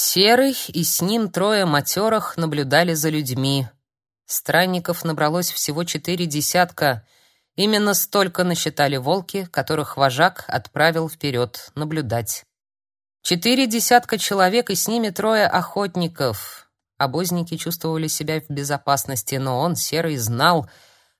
Серый и с ним трое матерых наблюдали за людьми. Странников набралось всего четыре десятка. Именно столько насчитали волки, которых вожак отправил вперед наблюдать. Четыре десятка человек и с ними трое охотников. Обозники чувствовали себя в безопасности, но он, Серый, знал,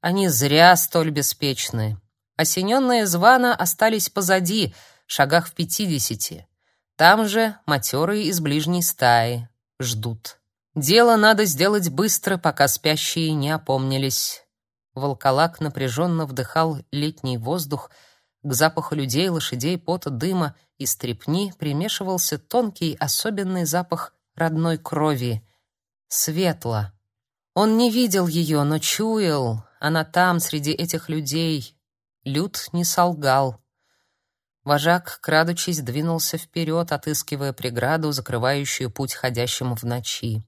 они зря столь беспечны. Осененные звана остались позади, шагах в пятидесяти. Там же матерые из ближней стаи ждут. Дело надо сделать быстро, пока спящие не опомнились. Волколак напряженно вдыхал летний воздух, к запаху людей, лошадей, пота, дыма и стрепни примешивался тонкий, особенный запах родной крови — светла. Он не видел ее, но чуял, она там, среди этих людей. Люд не солгал. Вожак, крадучись, двинулся вперед, отыскивая преграду, закрывающую путь ходящим в ночи.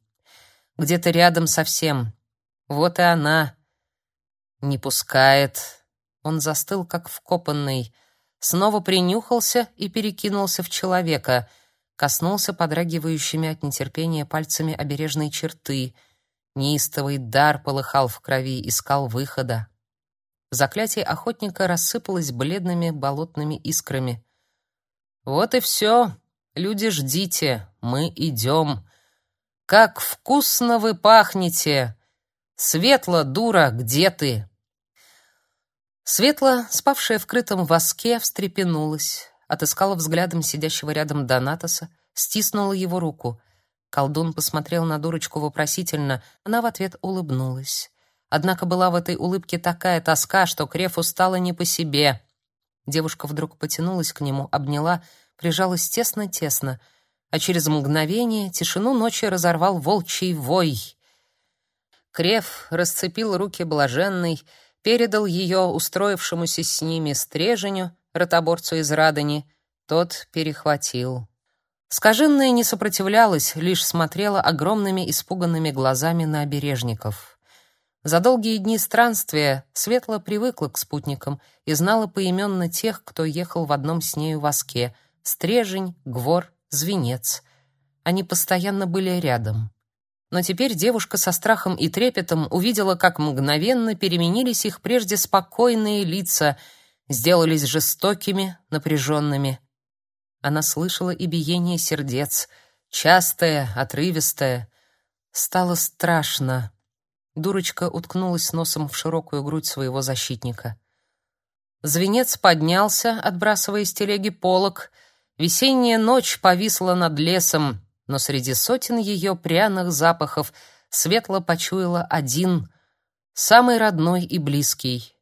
Где-то рядом совсем. Вот и она. Не пускает. Он застыл, как вкопанный. Снова принюхался и перекинулся в человека. Коснулся подрагивающими от нетерпения пальцами обережной черты. Неистовый дар полыхал в крови, искал выхода. Заклятие охотника рассыпалось бледными болотными искрами. Вот и все. Люди, ждите, мы идем. Как вкусно вы пахнете. Светло, дура, где ты? Светло, спавшая в крытом воске, встрепенулась, отыскала взглядом сидящего рядом Донатоса, стиснула его руку. Колдун посмотрел на дурочку вопросительно, она в ответ улыбнулась. Однако была в этой улыбке такая тоска, что Крефу стало не по себе. Девушка вдруг потянулась к нему, обняла, прижалась тесно-тесно, а через мгновение тишину ночи разорвал волчий вой. Креф расцепил руки блаженный, передал ее устроившемуся с ними стреженю, ротоборцу из Радани, тот перехватил. Скаженная не сопротивлялась, лишь смотрела огромными испуганными глазами на обережников. За долгие дни странствия Светла привыкла к спутникам и знала поименно тех, кто ехал в одном с нею воске — Стрежень, Гвор, Звенец. Они постоянно были рядом. Но теперь девушка со страхом и трепетом увидела, как мгновенно переменились их прежде спокойные лица, сделались жестокими, напряженными. Она слышала и биение сердец, частое, отрывистое. Стало страшно. Дурочка уткнулась носом в широкую грудь своего защитника. Звенец поднялся, отбрасывая с телеги полог. Весенняя ночь повисла над лесом, но среди сотен ее пряных запахов светло почуяла один, самый родной и близкий.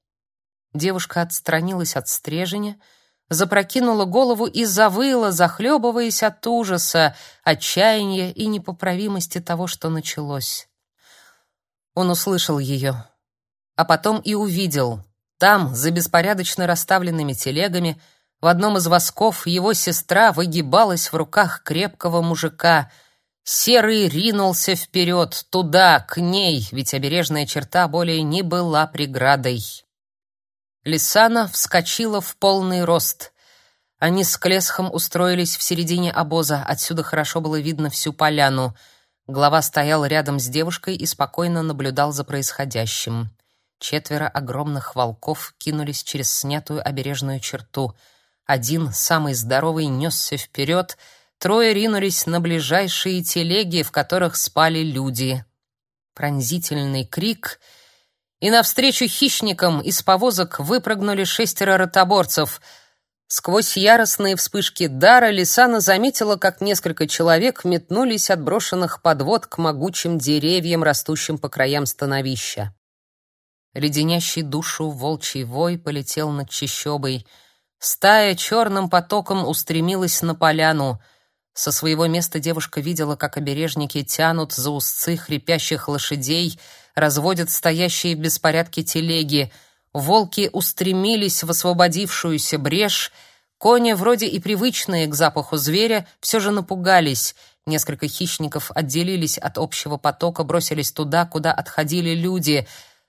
Девушка отстранилась от стрежения, запрокинула голову и завыла, захлебываясь от ужаса, отчаяния и непоправимости того, что началось. Он услышал ее, а потом и увидел. Там, за беспорядочно расставленными телегами, в одном из восков его сестра выгибалась в руках крепкого мужика. Серый ринулся вперед, туда, к ней, ведь обережная черта более не была преградой. Лисана вскочила в полный рост. Они с Клесхом устроились в середине обоза, отсюда хорошо было видно всю поляну — Глава стоял рядом с девушкой и спокойно наблюдал за происходящим. Четверо огромных волков кинулись через снятую обережную черту. Один, самый здоровый, несся вперед, трое ринулись на ближайшие телеги, в которых спали люди. Пронзительный крик, и навстречу хищникам из повозок выпрыгнули шестеро ротоборцев — Сквозь яростные вспышки дара Лисана заметила, как несколько человек метнулись от брошенных подвод к могучим деревьям, растущим по краям становища. Леденящий душу волчий вой полетел над чащобой. Стая черным потоком устремилась на поляну. Со своего места девушка видела, как обережники тянут за узцы хрипящих лошадей, разводят стоящие в беспорядке телеги — Волки устремились в освободившуюся брешь. Кони, вроде и привычные к запаху зверя, все же напугались. Несколько хищников отделились от общего потока, бросились туда, куда отходили люди.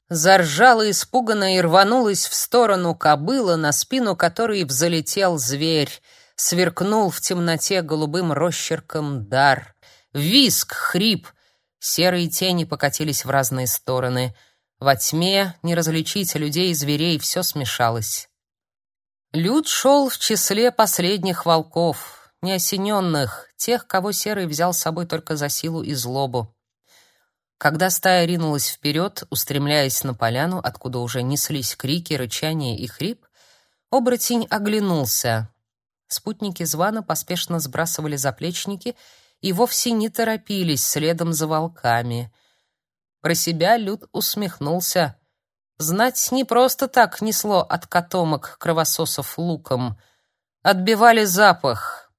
Заржала испуганно и рванулась в сторону кобыла, на спину которой взлетел зверь. сверкнул в темноте голубым росчерком дар. Виск, хрип, серые тени покатились в разные стороны. Во тьме не различить людей и зверей, все смешалось. Люд шел в числе последних волков, неосененных, тех, кого Серый взял с собой только за силу и злобу. Когда стая ринулась вперед, устремляясь на поляну, откуда уже неслись крики, рычание и хрип, оборотень оглянулся. Спутники звана поспешно сбрасывали заплечники и вовсе не торопились следом за волками. Про себя Люд усмехнулся. Знать не просто так несло от котомок кровососов луком. Отбивали запах.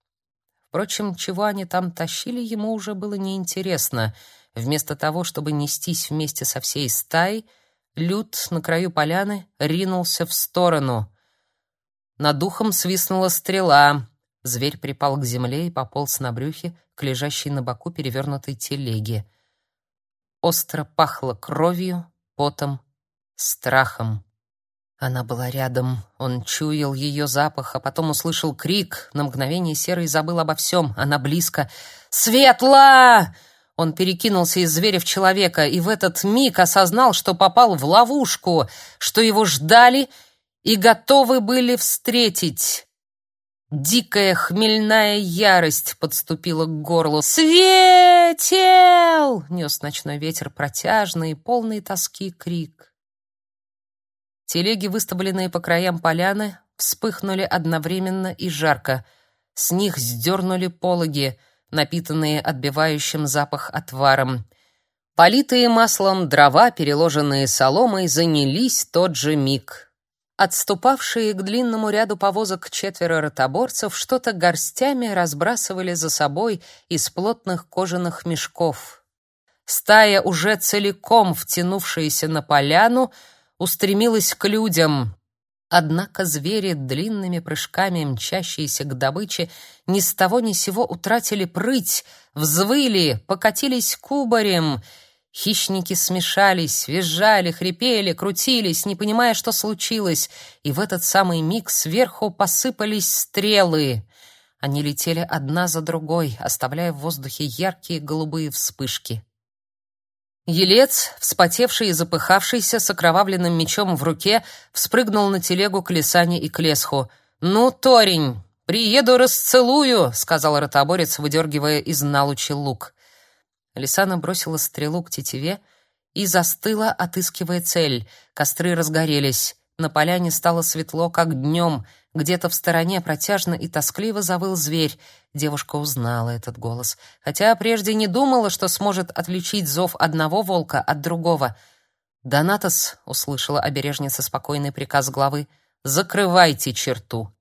Впрочем, чего они там тащили, ему уже было неинтересно — Вместо того, чтобы нестись вместе со всей стаей, Люд на краю поляны ринулся в сторону. Над духом свистнула стрела. Зверь припал к земле и пополз на брюхе к лежащей на боку перевернутой телеге. Остро пахло кровью, потом, страхом. Она была рядом. Он чуял ее запах, а потом услышал крик. На мгновение Серый забыл обо всем. Она близко. «Светла!» Он перекинулся из зверя в человека и в этот миг осознал, что попал в ловушку, что его ждали и готовы были встретить. Дикая хмельная ярость подступила к горлу. «Светел!» — нес ночной ветер протяжный, полный тоски крик. Телеги, выставленные по краям поляны, вспыхнули одновременно и жарко. С них сдернули пологи — напитанные отбивающим запах отваром. Политые маслом дрова, переложенные соломой, занялись тот же миг. Отступавшие к длинному ряду повозок четверо ротоборцев что-то горстями разбрасывали за собой из плотных кожаных мешков. Стая, уже целиком втянувшаяся на поляну, устремилась к людям. Однако звери, длинными прыжками мчащиеся к добыче, ни с того ни сего утратили прыть, взвыли, покатились кубарем. Хищники смешались, визжали, хрипели, крутились, не понимая, что случилось, и в этот самый миг сверху посыпались стрелы. Они летели одна за другой, оставляя в воздухе яркие голубые вспышки. Елец, вспотевший и запыхавшийся, с окровавленным мечом в руке, вспрыгнул на телегу к Лисане и к Лесху. «Ну, Торень, приеду расцелую», — сказал ротоборец, выдергивая из налучи лук. Лисана бросила стрелу к тетиве и застыла, отыскивая цель. Костры разгорелись. На поляне стало светло, как днем. Где-то в стороне протяжно и тоскливо завыл зверь. Девушка узнала этот голос, хотя прежде не думала, что сможет отличить зов одного волка от другого. «Донатос», — услышала обережница спокойный приказ главы, — «закрывайте черту».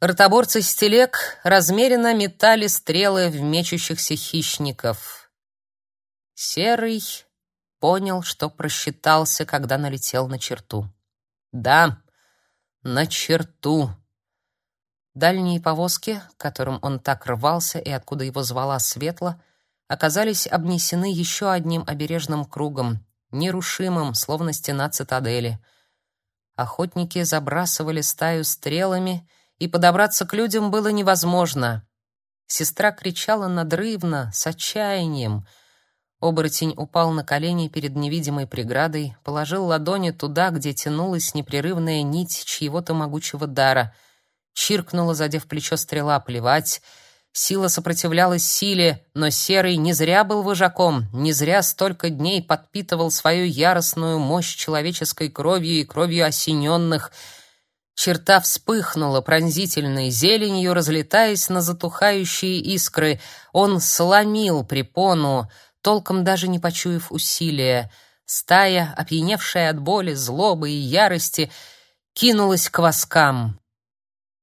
Ротоборцы с телег размеренно метали стрелы в мечущихся хищников. Серый понял, что просчитался, когда налетел на черту. Да, на черту. Дальние повозки, к которым он так рвался и откуда его звала Светла, оказались обнесены еще одним обережным кругом, нерушимым, словно стена цитадели. Охотники забрасывали стаю стрелами, и подобраться к людям было невозможно. Сестра кричала надрывно, с отчаянием — Оборотень упал на колени перед невидимой преградой, положил ладони туда, где тянулась непрерывная нить чьего-то могучего дара. Чиркнула, задев плечо стрела, плевать. Сила сопротивлялась силе, но Серый не зря был вожаком, не зря столько дней подпитывал свою яростную мощь человеческой кровью и кровью осененных. Черта вспыхнула пронзительной зеленью, разлетаясь на затухающие искры. Он сломил препону, толком даже не почуяв усилия. Стая, опьяневшая от боли, злобы и ярости, кинулась к воскам.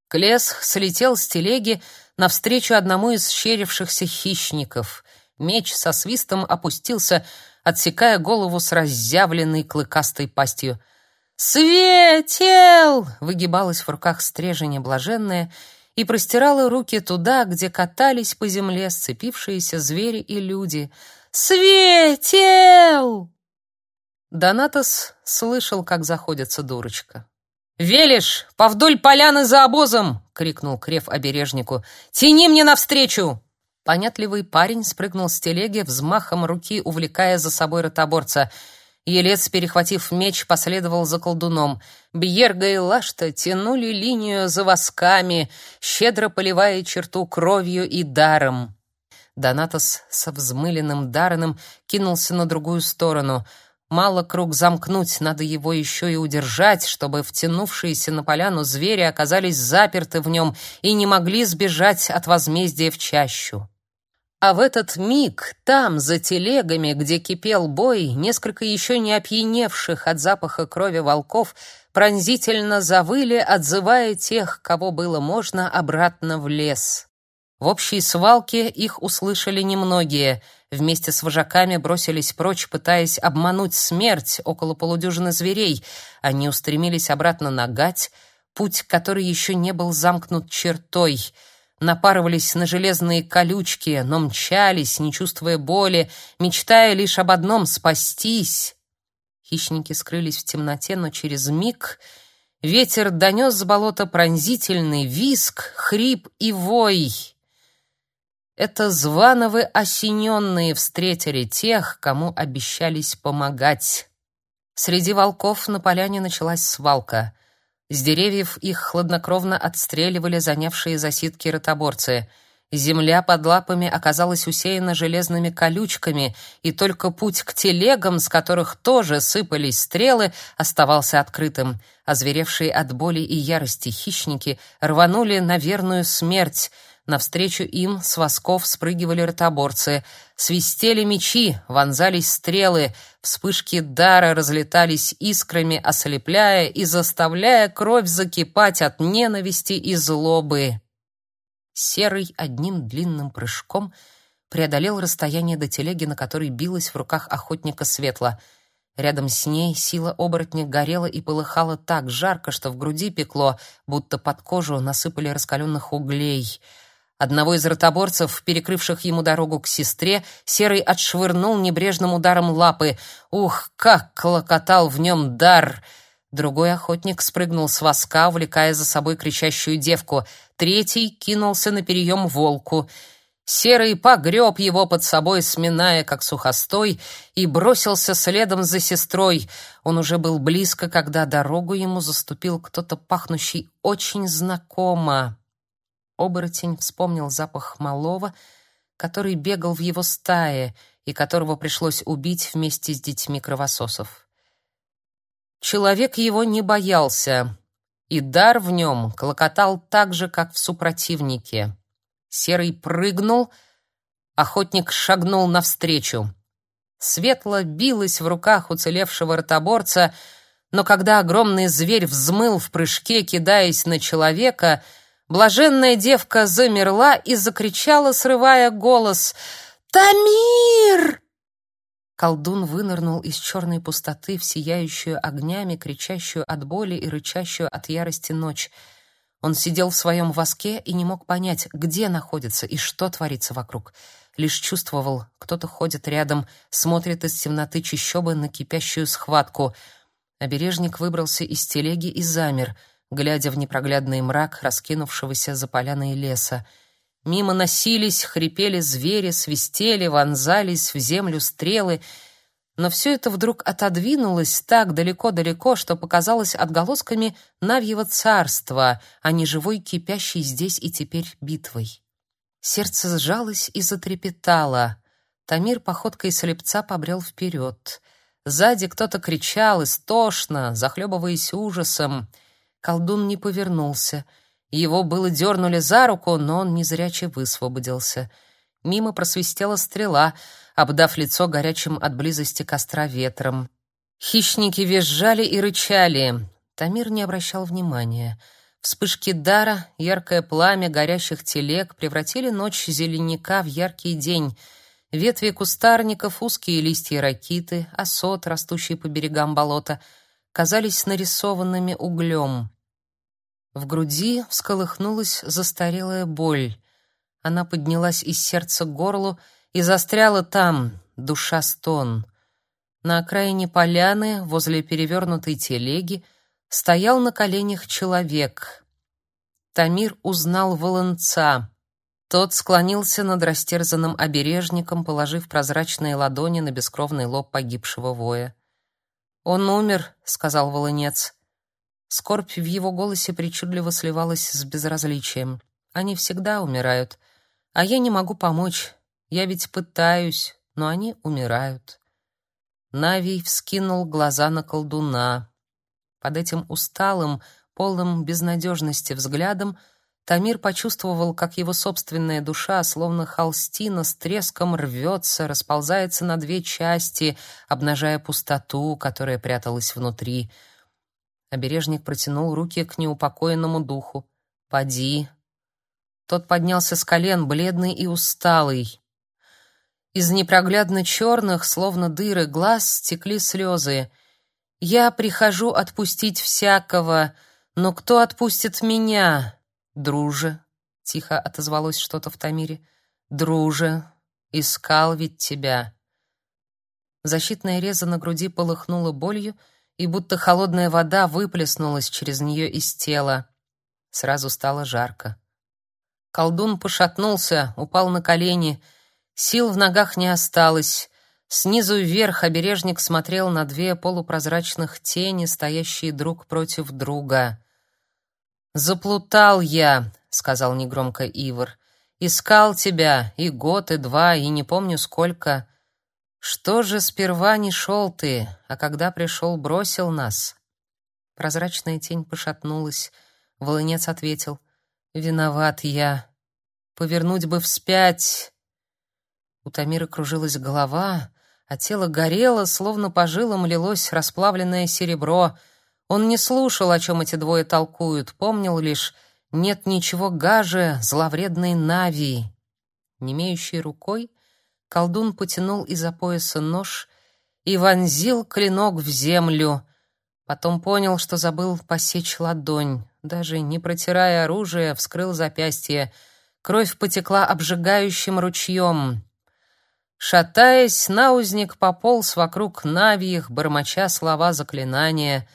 Клес слетел с телеги навстречу одному из щерившихся хищников. Меч со свистом опустился, отсекая голову с разъявленной клыкастой пастью. «Светел!» — выгибалась в руках стреженя блаженная и простирала руки туда, где катались по земле сцепившиеся звери и люди — Светел!» Донатос слышал, как заходится дурочка. «Велиш, повдоль поляны за обозом!» — крикнул Крев обережнику. «Тяни мне навстречу!» Понятливый парень спрыгнул с телеги, взмахом руки увлекая за собой ротоборца. Елец, перехватив меч, последовал за колдуном. Бьерга и Лашта тянули линию за восками, щедро поливая черту кровью и даром. Донатос со взмыленным Дарреном кинулся на другую сторону — Мало круг замкнуть, надо его еще и удержать, чтобы втянувшиеся на поляну звери оказались заперты в нем и не могли сбежать от возмездия в чащу. А в этот миг там, за телегами, где кипел бой, несколько еще не опьяневших от запаха крови волков пронзительно завыли, отзывая тех, кого было можно, обратно в лес. В общей свалке их услышали немногие — вместе с вожаками бросились прочь, пытаясь обмануть смерть около полудюжины зверей. Они устремились обратно на гать, путь, который еще не был замкнут чертой. Напарывались на железные колючки, но мчались, не чувствуя боли, мечтая лишь об одном — спастись. Хищники скрылись в темноте, но через миг ветер донес с болота пронзительный виск, хрип и вой. Это Звановы осененные встретили тех, кому обещались помогать. Среди волков на поляне началась свалка. С деревьев их хладнокровно отстреливали занявшие засидки ротоборцы. Земля под лапами оказалась усеяна железными колючками, и только путь к телегам, с которых тоже сыпались стрелы, оставался открытым. Озверевшие от боли и ярости хищники рванули на верную смерть — Навстречу им с восков спрыгивали ротоборцы. Свистели мечи, вонзались стрелы, вспышки дара разлетались искрами, ослепляя и заставляя кровь закипать от ненависти и злобы. Серый одним длинным прыжком преодолел расстояние до телеги, на которой билась в руках охотника светла. Рядом с ней сила оборотня горела и полыхала так жарко, что в груди пекло, будто под кожу насыпали раскаленных углей — Одного из ротоборцев, перекрывших ему дорогу к сестре, Серый отшвырнул небрежным ударом лапы. Ух, как клокотал в нем дар! Другой охотник спрыгнул с воска, увлекая за собой кричащую девку. Третий кинулся на переем волку. Серый погреб его под собой, сминая, как сухостой, и бросился следом за сестрой. Он уже был близко, когда дорогу ему заступил кто-то пахнущий очень знакомо. Оборотень вспомнил запах малого, который бегал в его стае и которого пришлось убить вместе с детьми кровососов. Человек его не боялся, и дар в нем клокотал так же, как в супротивнике. Серый прыгнул, охотник шагнул навстречу. Светло билась в руках уцелевшего ротоборца, но когда огромный зверь взмыл в прыжке, кидаясь на человека — Блаженная девка замерла и закричала, срывая голос: "Тамир!" Колдун вынырнул из черной пустоты в сияющую огнями, кричащую от боли и рычащую от ярости ночь. Он сидел в своем воске и не мог понять, где находится и что творится вокруг. Лишь чувствовал, кто-то ходит рядом, смотрит из темноты чащобы на кипящую схватку. Обережник выбрался из телеги и замер — глядя в непроглядный мрак раскинувшегося за поляной леса. Мимо носились, хрипели звери, свистели, вонзались в землю стрелы, но все это вдруг отодвинулось так далеко-далеко, что показалось отголосками Навьего царства, а не живой кипящей здесь и теперь битвой. Сердце сжалось и затрепетало. Тамир походкой слепца побрел вперед. Сзади кто-то кричал истошно, захлебываясь ужасом — Колдун не повернулся. Его было дернули за руку, но он незряче высвободился. Мимо просвистела стрела, обдав лицо горячим от близости костра ветром. Хищники визжали и рычали. Тамир не обращал внимания. Вспышки дара, яркое пламя горящих телег превратили ночь зеленяка в яркий день. Ветви кустарников, узкие листья ракиты, осот, растущий по берегам болота — казались нарисованными углем. В груди всколыхнулась застарелая боль. Она поднялась из сердца к горлу и застряла там, душа стон. На окраине поляны, возле перевернутой телеги, стоял на коленях человек. Тамир узнал волонца. Тот склонился над растерзанным обережником, положив прозрачные ладони на бескровный лоб погибшего воя. «Он умер», — сказал волонец. Скорбь в его голосе причудливо сливалась с безразличием. «Они всегда умирают, а я не могу помочь. Я ведь пытаюсь, но они умирают». Навий вскинул глаза на колдуна. Под этим усталым, полным безнадежности взглядом Тамир почувствовал, как его собственная душа, словно холстина, с треском рвется, расползается на две части, обнажая пустоту, которая пряталась внутри. Обережник протянул руки к неупокоенному духу. «Поди». Тот поднялся с колен, бледный и усталый. Из непроглядно черных, словно дыры, глаз стекли слезы. «Я прихожу отпустить всякого, но кто отпустит меня?» «Друже», — тихо отозвалось что-то в Тамире, — «друже, искал ведь тебя». Защитная реза на груди полыхнула болью, и будто холодная вода выплеснулась через нее из тела. Сразу стало жарко. Колдун пошатнулся, упал на колени — Сил в ногах не осталось. Снизу вверх обережник смотрел на две полупрозрачных тени, стоящие друг против друга. «Заплутал я», — сказал негромко Ивар. «Искал тебя и год, и два, и не помню сколько. Что же сперва не шел ты, а когда пришел, бросил нас?» Прозрачная тень пошатнулась. Волынец ответил. «Виноват я. Повернуть бы вспять, у Тамира кружилась голова, а тело горело, словно по жилам лилось расплавленное серебро. Он не слушал, о чем эти двое толкуют, помнил лишь «нет ничего гаже зловредной Нави». Немеющей рукой колдун потянул из-за пояса нож и вонзил клинок в землю. Потом понял, что забыл посечь ладонь. Даже не протирая оружие, вскрыл запястье. Кровь потекла обжигающим ручьем. Шатаясь, наузник пополз вокруг навьих, бормоча слова заклинания.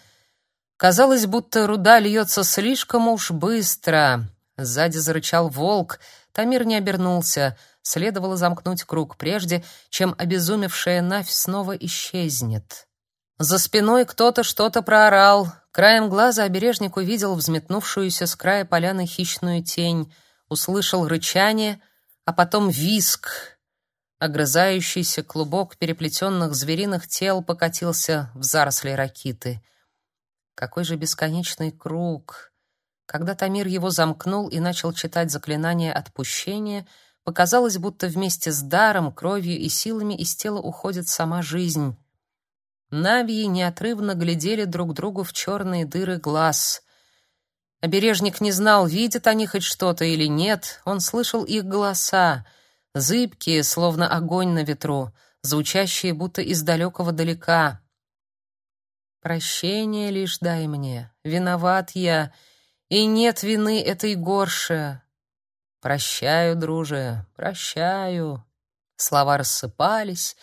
Казалось, будто руда льется слишком уж быстро. Сзади зарычал волк. Тамир не обернулся. Следовало замкнуть круг прежде, чем обезумевшая навь снова исчезнет. За спиной кто-то что-то проорал. Краем глаза обережник увидел взметнувшуюся с края поляны хищную тень, услышал рычание, а потом виск, Огрызающийся клубок переплетенных звериных тел покатился в заросли ракиты. Какой же бесконечный круг! Когда Тамир его замкнул и начал читать заклинание отпущения, показалось, будто вместе с даром, кровью и силами из тела уходит сама жизнь. Навьи неотрывно глядели друг другу в черные дыры глаз. Обережник не знал, видят они хоть что-то или нет, он слышал их голоса — зыбкие, словно огонь на ветру, звучащие будто из далекого далека. Прощение лишь дай мне, виноват я, и нет вины этой горше. Прощаю, друже, прощаю. Слова рассыпались,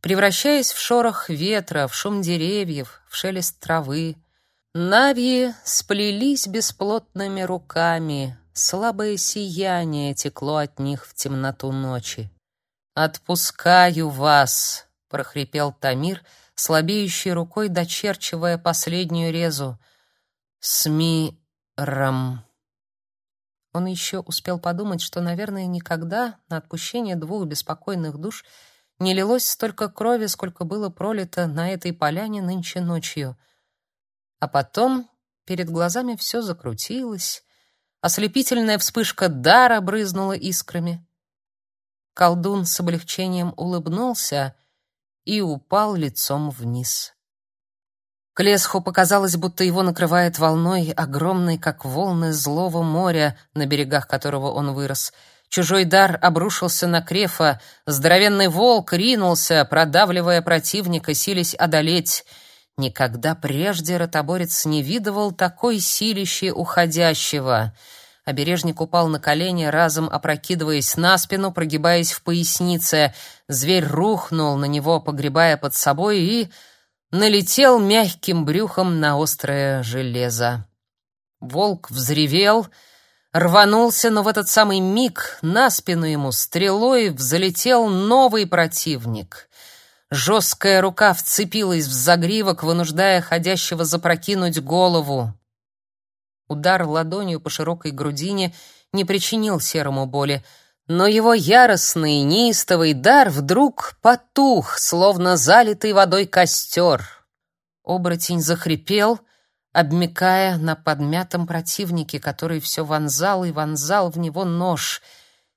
превращаясь в шорох ветра, в шум деревьев, в шелест травы. Навьи сплелись бесплотными руками, Слабое сияние текло от них в темноту ночи. «Отпускаю вас!» — прохрипел Тамир, слабеющей рукой дочерчивая последнюю резу. «С миром!» Он еще успел подумать, что, наверное, никогда на отпущение двух беспокойных душ не лилось столько крови, сколько было пролито на этой поляне нынче ночью. А потом перед глазами все закрутилось, Ослепительная вспышка дара брызнула искрами. Колдун с облегчением улыбнулся и упал лицом вниз. Клесху показалось, будто его накрывает волной огромной, как волны злого моря, на берегах которого он вырос. Чужой дар обрушился на Крефа, здоровенный волк ринулся, продавливая противника, силясь одолеть. Никогда прежде ротоборец не видывал такой силищи уходящего — Обережник упал на колени, разом опрокидываясь на спину, прогибаясь в пояснице. Зверь рухнул на него, погребая под собой, и налетел мягким брюхом на острое железо. Волк взревел, рванулся, но в этот самый миг на спину ему стрелой взлетел новый противник. Жесткая рука вцепилась в загривок, вынуждая ходящего запрокинуть голову. Удар ладонью по широкой грудине не причинил серому боли, но его яростный, неистовый дар вдруг потух, словно залитый водой костер. Оборотень захрипел, обмякая на подмятом противнике, который все вонзал и вонзал в него нож.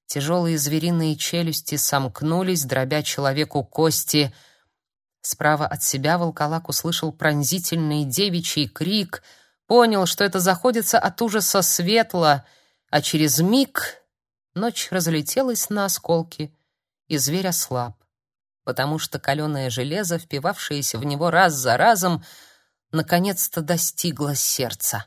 Тяжелые звериные челюсти сомкнулись, дробя человеку кости. Справа от себя волколак услышал пронзительный девичий крик, понял, что это заходится от ужаса светло, а через миг Ночь разлетелась на осколки, и зверь ослаб, потому что каленое железо, впивавшееся в него раз за разом, наконец-то достигло сердца.